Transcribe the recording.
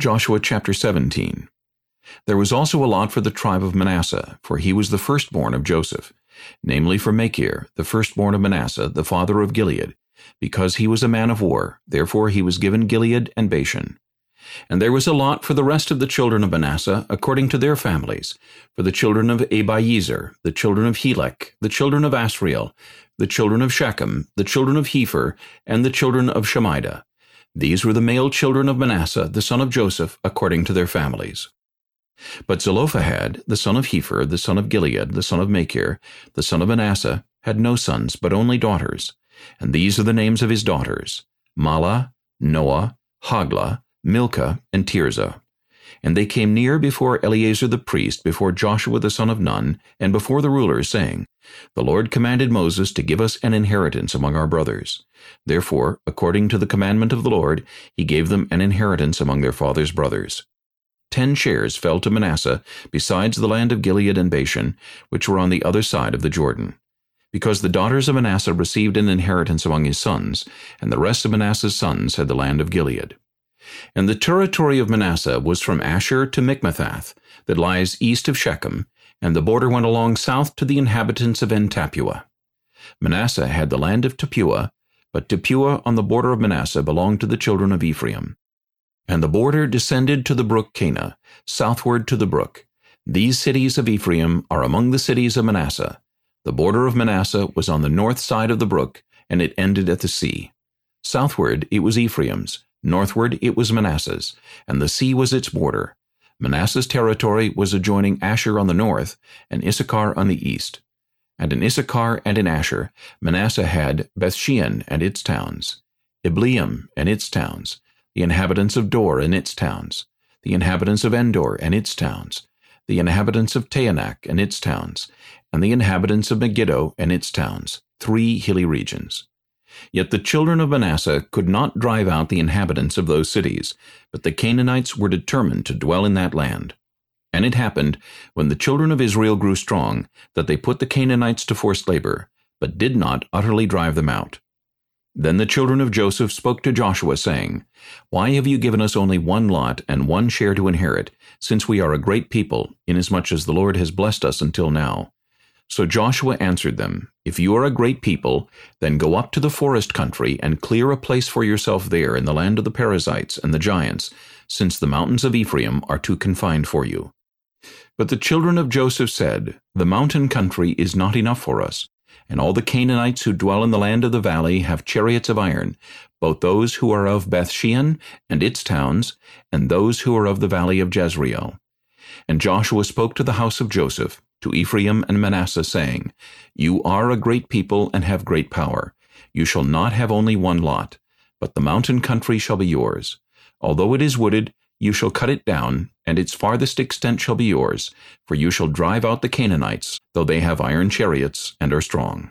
Joshua chapter 17 There was also a lot for the tribe of Manasseh, for he was the firstborn of Joseph, namely for Machir, the firstborn of Manasseh, the father of Gilead, because he was a man of war, therefore he was given Gilead and Bashan. And there was a lot for the rest of the children of Manasseh, according to their families, for the children of Abiezer, the children of Helek, the children of Asriel, the children of Shechem, the children of Hepher, and the children of Shemida. These were the male children of Manasseh, the son of Joseph, according to their families. But Zelophehad, the son of Hepher, the son of Gilead, the son of Machir, the son of Manasseh, had no sons, but only daughters. And these are the names of his daughters, Mahlah, Noah, Hoglah, Milcah, and Tirzah. And they came near before Eleazar the priest, before Joshua the son of Nun, and before the rulers, saying, The Lord commanded Moses to give us an inheritance among our brothers. Therefore, according to the commandment of the Lord, he gave them an inheritance among their father's brothers. Ten shares fell to Manasseh, besides the land of Gilead and Bashan, which were on the other side of the Jordan. Because the daughters of Manasseh received an inheritance among his sons, and the rest of Manasseh's sons had the land of Gilead. And the territory of Manasseh was from Asher to Michmethath, that lies east of Shechem, and the border went along south to the inhabitants of En-tappuah. Manasseh had the land of Tappuah, but Tappuah on the border of Manasseh belonged to the children of Ephraim. And the border descended to the brook Kanah, southward to the brook. These cities of Ephraim are among the cities of Manasseh. The border of Manasseh was on the north side of the brook, and it ended at the sea. Southward it was Ephraim's, northward it was Manasseh's, and the sea was its border. Manasseh's territory was adjoining Asher on the north, and Issachar on the east. And in Issachar and in Asher, Manasseh had Bethshean and its towns, Ibleam and its towns, the inhabitants of Dor and its towns, the inhabitants of Endor and its towns, the inhabitants of Taanach and its towns, and the inhabitants of Megiddo and its towns, three hilly regions. Yet the children of Manasseh could not drive out the inhabitants of those cities, but the Canaanites were determined to dwell in that land. And it happened, when the children of Israel grew strong, that they put the Canaanites to forced labor, but did not utterly drive them out. Then the children of Joseph spoke to Joshua, saying, Why have you given us only one lot and one share to inherit, since we are a great people, inasmuch as the Lord has blessed us until now? So Joshua answered them, If you are a great people, then go up to the forest country and clear a place for yourself there in the land of the Perizzites and the giants, since the mountains of Ephraim are too confined for you. But the children of Joseph said, The mountain country is not enough for us, and all the Canaanites who dwell in the land of the valley have chariots of iron, both those who are of Bethshean and its towns, and those who are of the valley of Jezreel. And Joshua spoke to the house of Joseph, to Ephraim and Manasseh, saying, You are a great people and have great power. You shall not have only one lot, but the mountain country shall be yours. Although it is wooded, you shall cut it down, and its farthest extent shall be yours, for you shall drive out the Canaanites, though they have iron chariots and are strong.